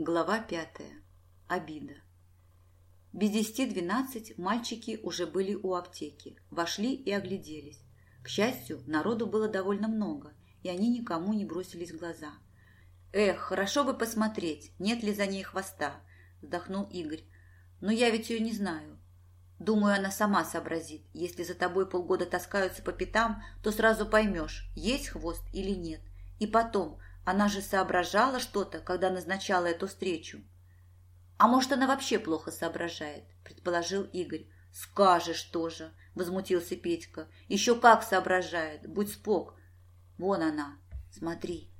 Глава пятая. Обида. Без десяти двенадцать мальчики уже были у аптеки, вошли и огляделись. К счастью, народу было довольно много, и они никому не бросились в глаза. «Эх, хорошо бы посмотреть, нет ли за ней хвоста», – вздохнул Игорь. «Но я ведь ее не знаю. Думаю, она сама сообразит. Если за тобой полгода таскаются по пятам, то сразу поймешь, есть хвост или нет. И потом, она же соображала что-то, когда назначала эту встречу. А может, она вообще плохо соображает, предположил Игорь. Скажешь тоже, возмутился Петька. Еще как соображает, будь спок. Вон она, смотри.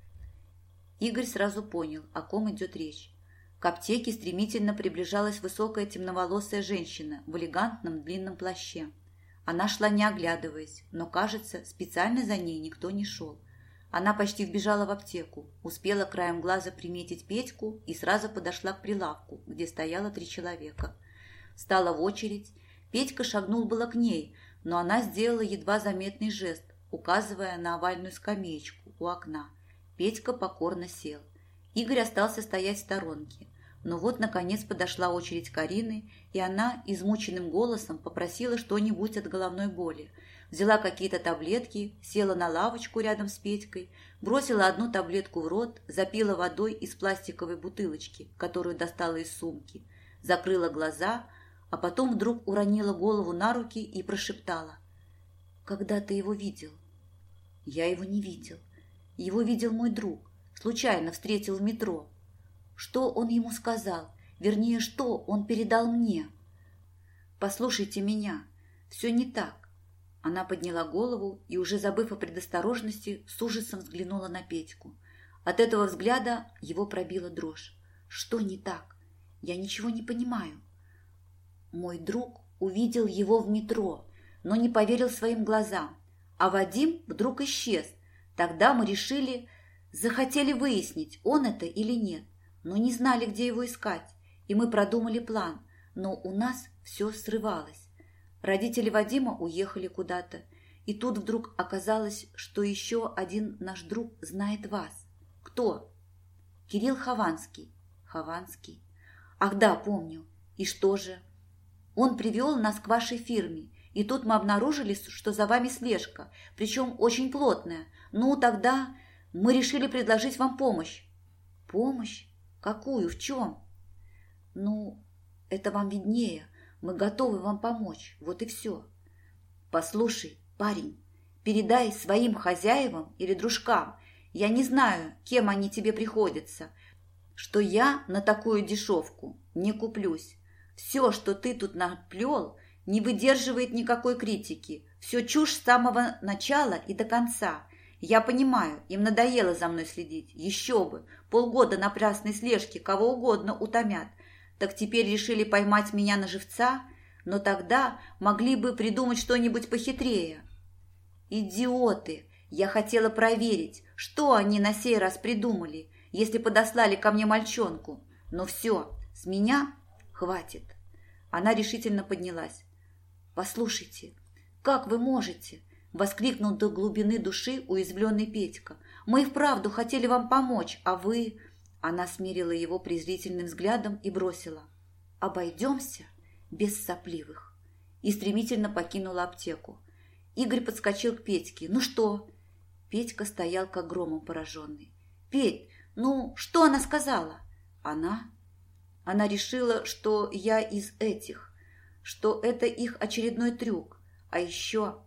Игорь сразу понял, о ком идет речь. К аптеке стремительно приближалась высокая темноволосая женщина в элегантном длинном плаще. Она шла не оглядываясь, но, кажется, специально за ней никто не шел. Она почти вбежала в аптеку, успела краем глаза приметить Петьку и сразу подошла к прилавку, где стояло три человека. Стала в очередь. Петька шагнул было к ней, но она сделала едва заметный жест, указывая на овальную скамеечку у окна. Петька покорно сел. Игорь остался стоять в сторонке. Но вот, наконец, подошла очередь Карины, и она измученным голосом попросила что-нибудь от головной боли – взяла какие-то таблетки, села на лавочку рядом с Петькой, бросила одну таблетку в рот, запила водой из пластиковой бутылочки, которую достала из сумки, закрыла глаза, а потом вдруг уронила голову на руки и прошептала. «Когда ты его видел?» «Я его не видел. Его видел мой друг. Случайно встретил в метро. Что он ему сказал? Вернее, что он передал мне?» «Послушайте меня. Все не так. Она подняла голову и, уже забыв о предосторожности, с ужасом взглянула на Петьку. От этого взгляда его пробила дрожь. Что не так? Я ничего не понимаю. Мой друг увидел его в метро, но не поверил своим глазам. А Вадим вдруг исчез. Тогда мы решили, захотели выяснить, он это или нет, но не знали, где его искать. И мы продумали план, но у нас все срывалось. Родители Вадима уехали куда-то, и тут вдруг оказалось, что еще один наш друг знает вас. Кто? Кирилл Хованский. Хованский. Ах да, помню. И что же? Он привел нас к вашей фирме, и тут мы обнаружили, что за вами слежка, причем очень плотная. Ну, тогда мы решили предложить вам помощь. Помощь? Какую? В чем? Ну, это вам виднее. Мы готовы вам помочь. Вот и все. Послушай, парень, передай своим хозяевам или дружкам, я не знаю, кем они тебе приходятся, что я на такую дешевку не куплюсь. Все, что ты тут наплел, не выдерживает никакой критики. Все чушь с самого начала и до конца. Я понимаю, им надоело за мной следить. Еще бы, полгода напрасной слежки кого угодно утомят так теперь решили поймать меня на живца, но тогда могли бы придумать что-нибудь похитрее. Идиоты! Я хотела проверить, что они на сей раз придумали, если подослали ко мне мальчонку. Но все, с меня хватит. Она решительно поднялась. «Послушайте, как вы можете?» – воскликнул до глубины души уязвленный Петька. «Мы и вправду хотели вам помочь, а вы...» Она смирила его презрительным взглядом и бросила. «Обойдемся без сопливых». И стремительно покинула аптеку. Игорь подскочил к Петьке. «Ну что?» Петька стоял как громом пораженный. «Петь, ну что она сказала?» «Она?» Она решила, что я из этих, что это их очередной трюк. А еще...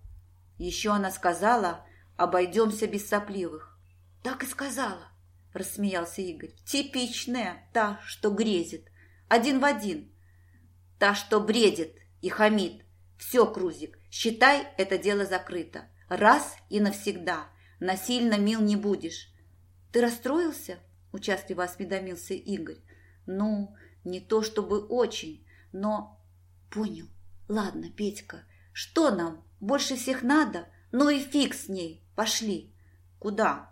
Еще она сказала, обойдемся без сопливых. Так и сказала. – рассмеялся Игорь. «Типичная, та, что грезит. Один в один. Та, что бредит и хамит. Все, Крузик, считай, это дело закрыто. Раз и навсегда. Насильно мил не будешь». «Ты расстроился?» – участливо осведомился Игорь. «Ну, не то чтобы очень, но...» «Понял. Ладно, Петька, что нам? Больше всех надо? Ну и фиг с ней. Пошли». «Куда?»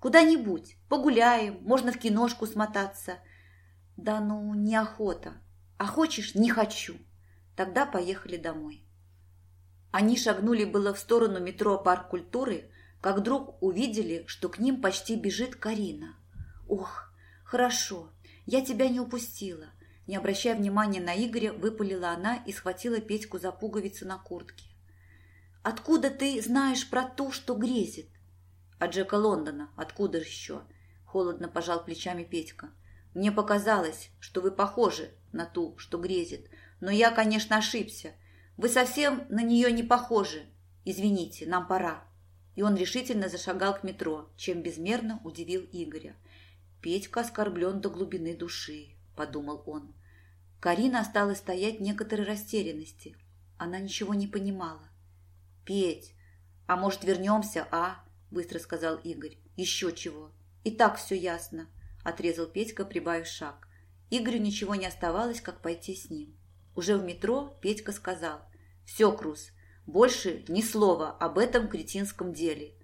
Куда-нибудь. Погуляем, можно в киношку смотаться. Да ну, неохота. А хочешь, не хочу. Тогда поехали домой. Они шагнули было в сторону метро «Парк культуры», как вдруг увидели, что к ним почти бежит Карина. Ох, хорошо, Я тебя не упустила. Не обращая внимания на Игоря, выпалила она и схватила Петьку за пуговицу на куртке. «Откуда ты знаешь про то, что грезит?» «От Джека Лондона. Откуда еще?» Холодно пожал плечами Петька. «Мне показалось, что вы похожи на ту, что грезит. Но я, конечно, ошибся. Вы совсем на нее не похожи. Извините, нам пора». И он решительно зашагал к метро, чем безмерно удивил Игоря. «Петька оскорблен до глубины души», – подумал он. Карина осталась стоять в некоторой растерянности. Она ничего не понимала. «Петь, а может вернемся, а?» – быстро сказал Игорь. «Еще чего. И так все ясно», – отрезал Петька, прибавив шаг. Игорю ничего не оставалось, как пойти с ним. Уже в метро Петька сказал. «Все, Крус, больше ни слова об этом кретинском деле».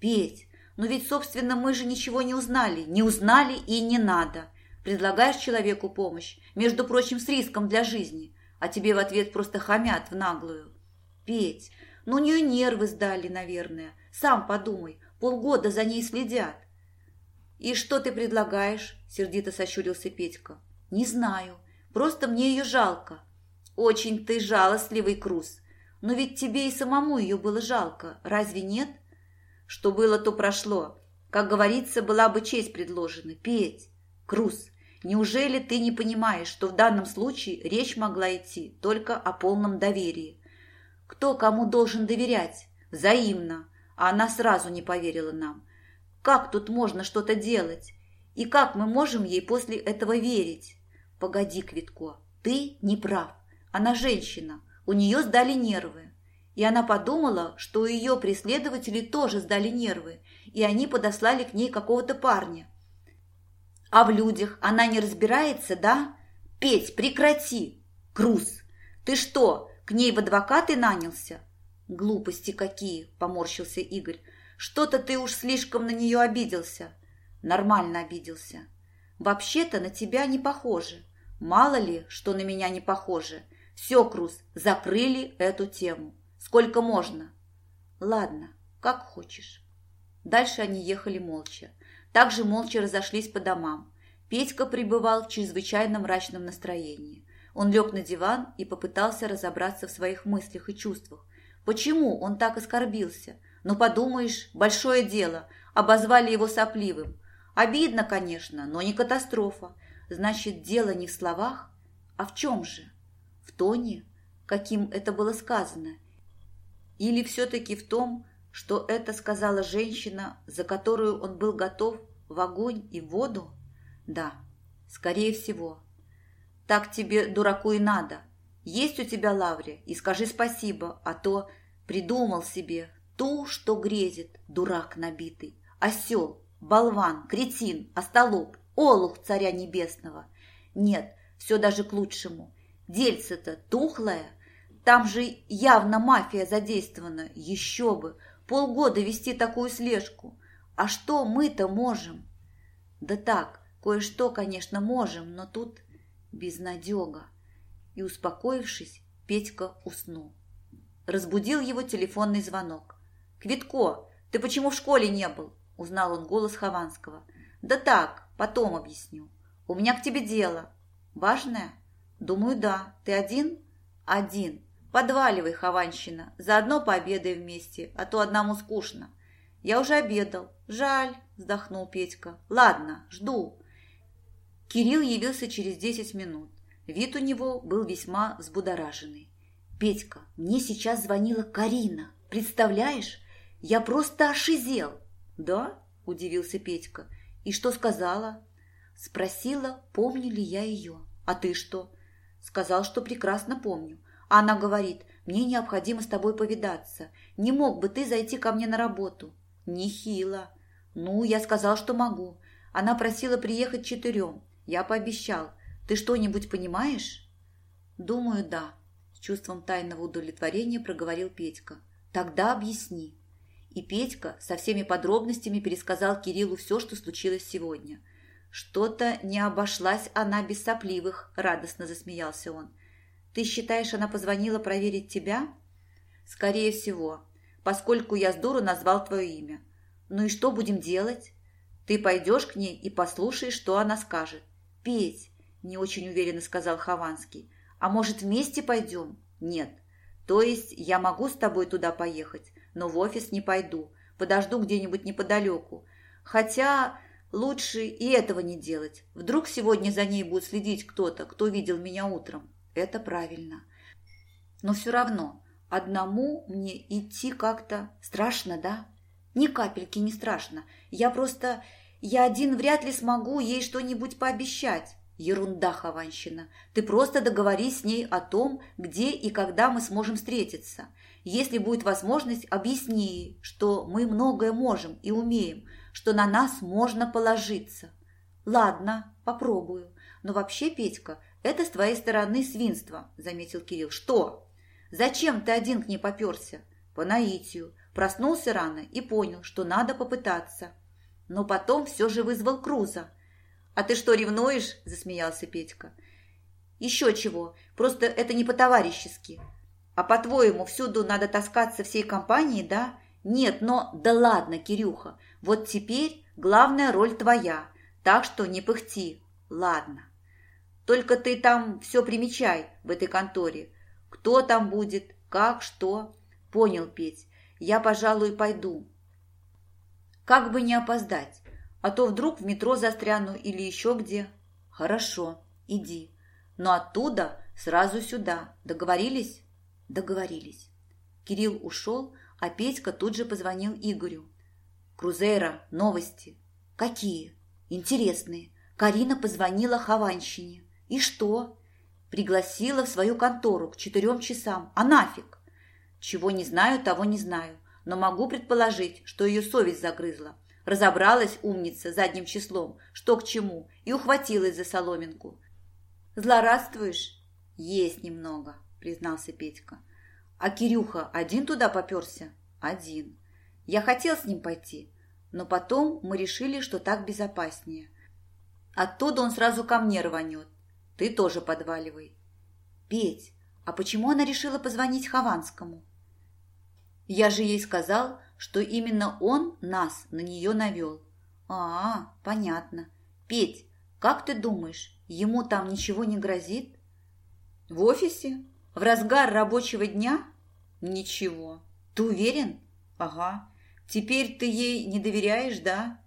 «Петь, но ведь, собственно, мы же ничего не узнали. Не узнали и не надо. Предлагаешь человеку помощь, между прочим, с риском для жизни, а тебе в ответ просто хамят в наглую. Петь, ну у нее нервы сдали, наверное. Сам подумай, полгода за ней следят. «И что ты предлагаешь?» – сердито сощурился Петька. «Не знаю. Просто мне ее жалко». «Очень ты жалостливый, Круз. Но ведь тебе и самому ее было жалко, разве нет?» Что было, то прошло. Как говорится, была бы честь предложена. Петь, Круз, неужели ты не понимаешь, что в данном случае речь могла идти только о полном доверии? Кто кому должен доверять? Взаимно. А она сразу не поверила нам. Как тут можно что-то делать? И как мы можем ей после этого верить? Погоди, Квитко, ты не прав. Она женщина, у нее сдали нервы и она подумала, что ее преследователи тоже сдали нервы, и они подослали к ней какого-то парня. А в людях она не разбирается, да? Петь, прекрати! Круз, ты что, к ней в адвокаты нанялся? Глупости какие, поморщился Игорь. Что-то ты уж слишком на нее обиделся. Нормально обиделся. Вообще-то на тебя не похоже. Мало ли, что на меня не похоже. Все, Круз, закрыли эту тему. Сколько можно? Ладно, как хочешь. Дальше они ехали молча. Также молча разошлись по домам. Петька пребывал в чрезвычайно мрачном настроении. Он лег на диван и попытался разобраться в своих мыслях и чувствах. Почему он так оскорбился? Ну, подумаешь, большое дело. Обозвали его сопливым. Обидно, конечно, но не катастрофа. Значит, дело не в словах, а в чем же? В тоне, каким это было сказано – или все-таки в том, что это сказала женщина, за которую он был готов в огонь и в воду? Да, скорее всего. Так тебе, дураку, и надо. Есть у тебя лаврия, и скажи спасибо, а то придумал себе ту, что грезит, дурак набитый, осел, болван, кретин, остолоп, олух царя небесного. Нет, все даже к лучшему. Дельце-то тухлое, там же явно мафия задействована. Еще бы. Полгода вести такую слежку. А что мы-то можем? Да так, кое-что, конечно, можем, но тут безнадега. И, успокоившись, Петька уснул. Разбудил его телефонный звонок. «Квитко, ты почему в школе не был?» Узнал он голос Хованского. «Да так, потом объясню. У меня к тебе дело. Важное?» «Думаю, да. Ты один?» «Один. Подваливай, Хованщина, заодно пообедаем вместе, а то одному скучно. Я уже обедал. Жаль, вздохнул Петька. Ладно, жду. Кирилл явился через десять минут. Вид у него был весьма взбудораженный. «Петька, мне сейчас звонила Карина. Представляешь? Я просто ошизел». «Да?» – удивился Петька. «И что сказала?» Спросила, помню ли я ее. «А ты что?» «Сказал, что прекрасно помню. Она говорит, мне необходимо с тобой повидаться. Не мог бы ты зайти ко мне на работу? Нехило. Ну, я сказал, что могу. Она просила приехать четырем. Я пообещал. Ты что-нибудь понимаешь? Думаю, да. С чувством тайного удовлетворения проговорил Петька. Тогда объясни. И Петька со всеми подробностями пересказал Кириллу все, что случилось сегодня. Что-то не обошлась она без сопливых, радостно засмеялся он. Ты считаешь, она позвонила проверить тебя? Скорее всего, поскольку я с дуру назвал твое имя. Ну и что будем делать? Ты пойдешь к ней и послушаешь, что она скажет. Петь, не очень уверенно сказал Хованский. А может, вместе пойдем? Нет. То есть я могу с тобой туда поехать, но в офис не пойду. Подожду где-нибудь неподалеку. Хотя лучше и этого не делать. Вдруг сегодня за ней будет следить кто-то, кто видел меня утром. Это правильно. Но все равно, одному мне идти как-то страшно, да? Ни капельки не страшно. Я просто... Я один вряд ли смогу ей что-нибудь пообещать. Ерунда, Хованщина. Ты просто договорись с ней о том, где и когда мы сможем встретиться. Если будет возможность, объясни ей, что мы многое можем и умеем, что на нас можно положиться. Ладно, попробую. Но вообще, Петька, это с твоей стороны свинство, заметил Кирилл. Что? Зачем ты один к ней поперся? По наитию. Проснулся рано и понял, что надо попытаться. Но потом все же вызвал Круза. «А ты что, ревнуешь?» – засмеялся Петька. «Еще чего, просто это не по-товарищески. А по-твоему, всюду надо таскаться всей компанией, да? Нет, но да ладно, Кирюха, вот теперь главная роль твоя, так что не пыхти. Ладно. Только ты там все примечай в этой конторе. Кто там будет, как, что. Понял, Петь, я, пожалуй, пойду. Как бы не опоздать. А то вдруг в метро застряну или еще где. Хорошо, иди. Но оттуда сразу сюда. Договорились? Договорились. Кирилл ушел, а Петька тут же позвонил Игорю. Крузейра, новости. Какие? Интересные. Карина позвонила Хованщине. И что? Пригласила в свою контору к четырем часам. А нафиг? Чего не знаю, того не знаю. Но могу предположить, что ее совесть загрызла. Разобралась умница задним числом, что к чему, и ухватилась за соломинку. «Злорадствуешь?» «Есть немного», – признался Петька. «А Кирюха один туда поперся?» «Один. Я хотел с ним пойти, но потом мы решили, что так безопаснее. Оттуда он сразу ко мне рванет. Ты тоже подваливай». «Петь, а почему она решила позвонить Хованскому?» «Я же ей сказал, что именно он нас на нее навел. А, понятно. Петь, как ты думаешь, ему там ничего не грозит? В офисе? В разгар рабочего дня? Ничего. Ты уверен? Ага. Теперь ты ей не доверяешь, да?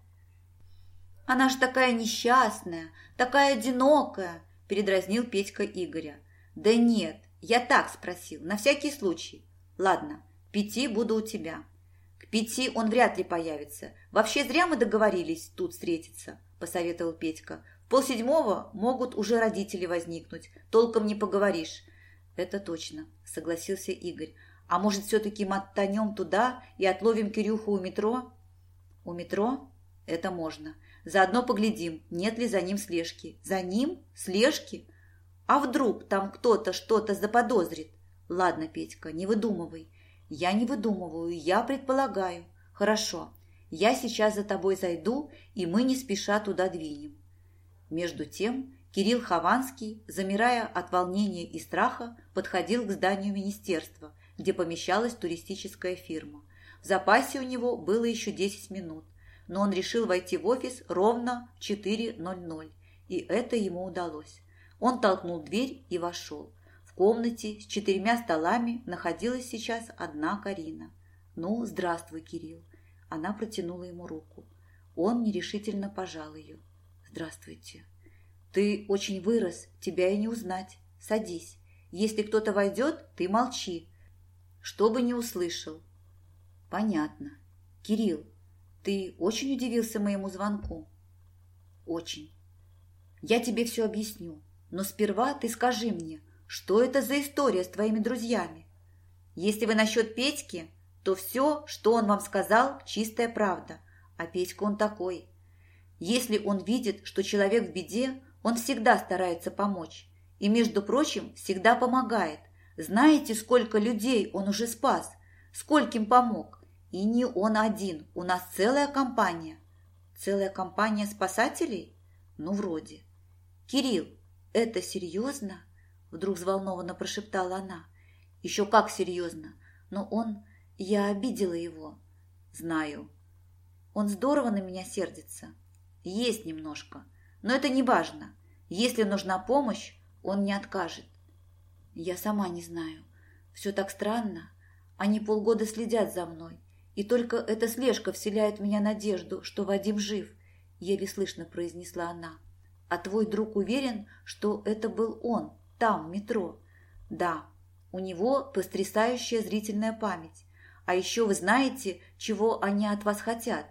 Она ж такая несчастная, такая одинокая, передразнил Петька Игоря. Да нет, я так спросил, на всякий случай. Ладно, пяти буду у тебя пяти он вряд ли появится. Вообще зря мы договорились тут встретиться», – посоветовал Петька. «В полседьмого могут уже родители возникнуть. Толком не поговоришь». «Это точно», – согласился Игорь. «А может, все-таки мотанем туда и отловим Кирюху у метро?» «У метро? Это можно. Заодно поглядим, нет ли за ним слежки». «За ним? Слежки? А вдруг там кто-то что-то заподозрит?» «Ладно, Петька, не выдумывай. Я не выдумываю, я предполагаю. Хорошо, я сейчас за тобой зайду, и мы не спеша туда двинем. Между тем Кирилл Хованский, замирая от волнения и страха, подходил к зданию министерства, где помещалась туристическая фирма. В запасе у него было еще 10 минут, но он решил войти в офис ровно в 4.00, и это ему удалось. Он толкнул дверь и вошел. Комнате с четырьмя столами находилась сейчас одна Карина. «Ну, здравствуй, Кирилл». Она протянула ему руку. Он нерешительно пожал ее. «Здравствуйте». «Ты очень вырос, тебя и не узнать. Садись. Если кто-то войдет, ты молчи. Чтобы не услышал». «Понятно. Кирилл, ты очень удивился моему звонку?» «Очень. Я тебе все объясню, но сперва ты скажи мне, что это за история с твоими друзьями? Если вы насчет Петьки, то все, что он вам сказал, чистая правда. А Петька он такой. Если он видит, что человек в беде, он всегда старается помочь. И, между прочим, всегда помогает. Знаете, сколько людей он уже спас? Скольким помог? И не он один, у нас целая компания. Целая компания спасателей? Ну, вроде. Кирилл, это серьезно? Вдруг взволнованно прошептала она. Еще как серьезно. Но он... Я обидела его. Знаю. Он здорово на меня сердится. Есть немножко. Но это не важно. Если нужна помощь, он не откажет. Я сама не знаю. Все так странно. Они полгода следят за мной. И только эта слежка вселяет в меня надежду, что Вадим жив, еле слышно произнесла она. А твой друг уверен, что это был он, там, в метро? Да, у него потрясающая зрительная память. А еще вы знаете, чего они от вас хотят?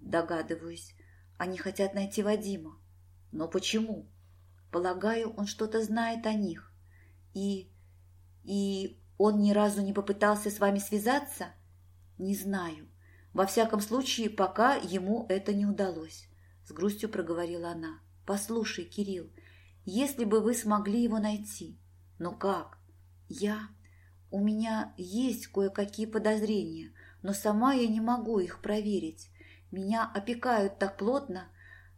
Догадываюсь. Они хотят найти Вадима. Но почему? Полагаю, он что-то знает о них. И... и он ни разу не попытался с вами связаться? Не знаю. Во всяком случае, пока ему это не удалось. С грустью проговорила она. Послушай, Кирилл, если бы вы смогли его найти. Но как? Я... У меня есть кое-какие подозрения, но сама я не могу их проверить. Меня опекают так плотно,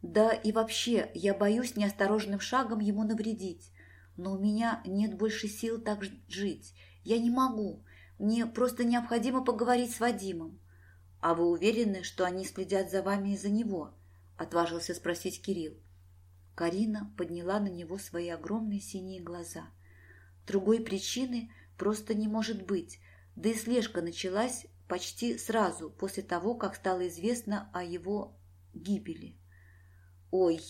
да и вообще я боюсь неосторожным шагом ему навредить. Но у меня нет больше сил так жить. Я не могу. Мне просто необходимо поговорить с Вадимом. А вы уверены, что они следят за вами из-за него? Отважился спросить Кирилл. Карина подняла на него свои огромные синие глаза. Другой причины просто не может быть, да и слежка началась почти сразу после того, как стало известно о его гибели. «Ой,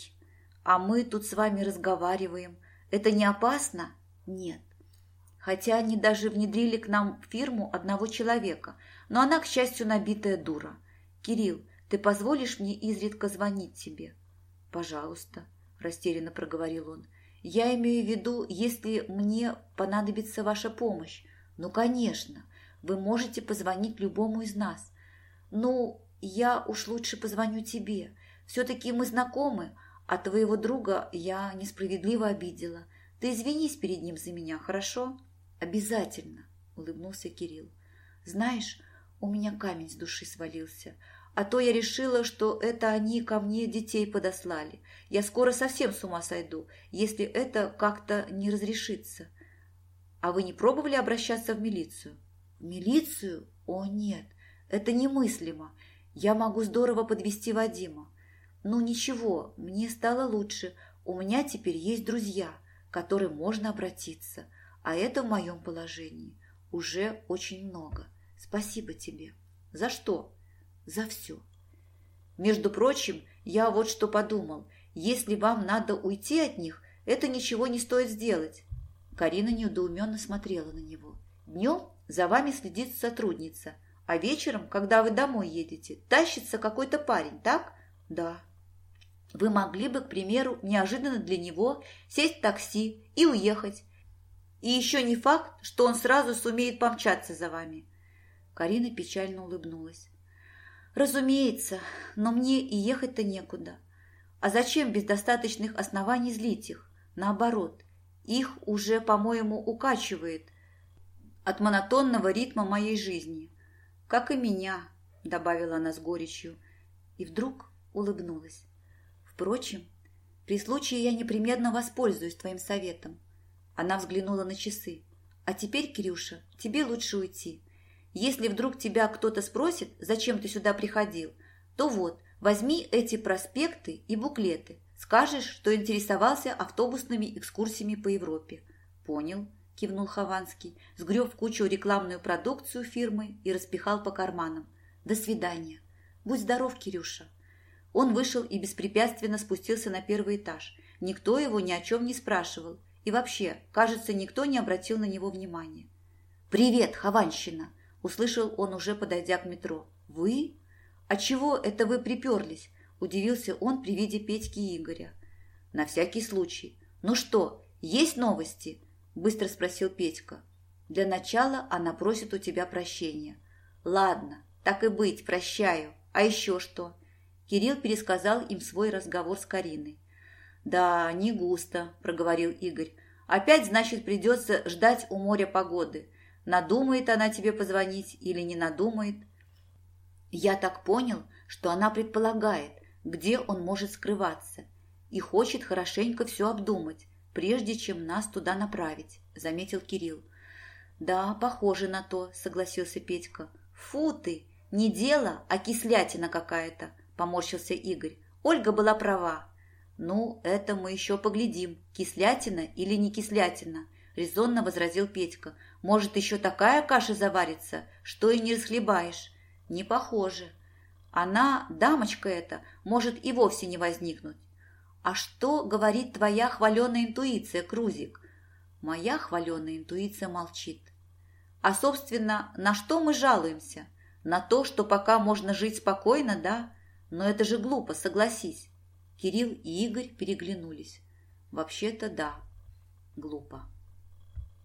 а мы тут с вами разговариваем. Это не опасно?» «Нет. Хотя они даже внедрили к нам в фирму одного человека, но она, к счастью, набитая дура. Кирилл, ты позволишь мне изредка звонить тебе?» «Пожалуйста», – растерянно проговорил он. «Я имею в виду, если мне понадобится ваша помощь. Ну, конечно, вы можете позвонить любому из нас. Ну, я уж лучше позвоню тебе. Все-таки мы знакомы, а твоего друга я несправедливо обидела. Ты извинись перед ним за меня, хорошо? Обязательно, улыбнулся Кирилл. Знаешь, у меня камень с души свалился. А то я решила, что это они ко мне детей подослали. Я скоро совсем с ума сойду, если это как-то не разрешится. А вы не пробовали обращаться в милицию? В милицию? О, нет, это немыслимо. Я могу здорово подвести Вадима. Ну ничего, мне стало лучше. У меня теперь есть друзья, к которым можно обратиться. А это в моем положении уже очень много. Спасибо тебе. За что? За все. Между прочим, я вот что подумал. Если вам надо уйти от них, это ничего не стоит сделать. Карина недоуменно смотрела на него. Днем за вами следит сотрудница, а вечером, когда вы домой едете, тащится какой-то парень, так? Да. Вы могли бы, к примеру, неожиданно для него сесть в такси и уехать. И еще не факт, что он сразу сумеет помчаться за вами. Карина печально улыбнулась. Разумеется, но мне и ехать-то некуда. А зачем без достаточных оснований злить их? Наоборот, их уже, по-моему, укачивает от монотонного ритма моей жизни. Как и меня, добавила она с горечью, и вдруг улыбнулась. Впрочем, при случае я непременно воспользуюсь твоим советом. Она взглянула на часы. А теперь, Кирюша, тебе лучше уйти. Если вдруг тебя кто-то спросит, зачем ты сюда приходил, то вот, возьми эти проспекты и буклеты. Скажешь, что интересовался автобусными экскурсиями по Европе. Понял, кивнул Хованский, сгреб в кучу рекламную продукцию фирмы и распихал по карманам. До свидания. Будь здоров, Кирюша. Он вышел и беспрепятственно спустился на первый этаж. Никто его ни о чем не спрашивал. И вообще, кажется, никто не обратил на него внимания. «Привет, Хованщина!» – услышал он, уже подойдя к метро. «Вы? А чего это вы приперлись?» – удивился он при виде Петьки и Игоря. «На всякий случай. Ну что, есть новости?» – быстро спросил Петька. «Для начала она просит у тебя прощения». «Ладно, так и быть, прощаю. А еще что?» Кирилл пересказал им свой разговор с Кариной. «Да, не густо», – проговорил Игорь. «Опять, значит, придется ждать у моря погоды. Надумает она тебе позвонить или не надумает?» «Я так понял, что она предполагает, где он может скрываться, и хочет хорошенько все обдумать, прежде чем нас туда направить», – заметил Кирилл. «Да, похоже на то», – согласился Петька. «Фу ты! Не дело, а кислятина какая-то», – поморщился Игорь. «Ольга была права. «Ну, это мы еще поглядим, кислятина или не кислятина», – резонно возразил Петька. «Может, еще такая каша заварится, что и не расхлебаешь?» «Не похоже. Она, дамочка эта, может и вовсе не возникнуть. А что говорит твоя хваленая интуиция, Крузик?» Моя хваленая интуиция молчит. А, собственно, на что мы жалуемся? На то, что пока можно жить спокойно, да? Но это же глупо, согласись. Кирилл и Игорь переглянулись. Вообще-то да, глупо.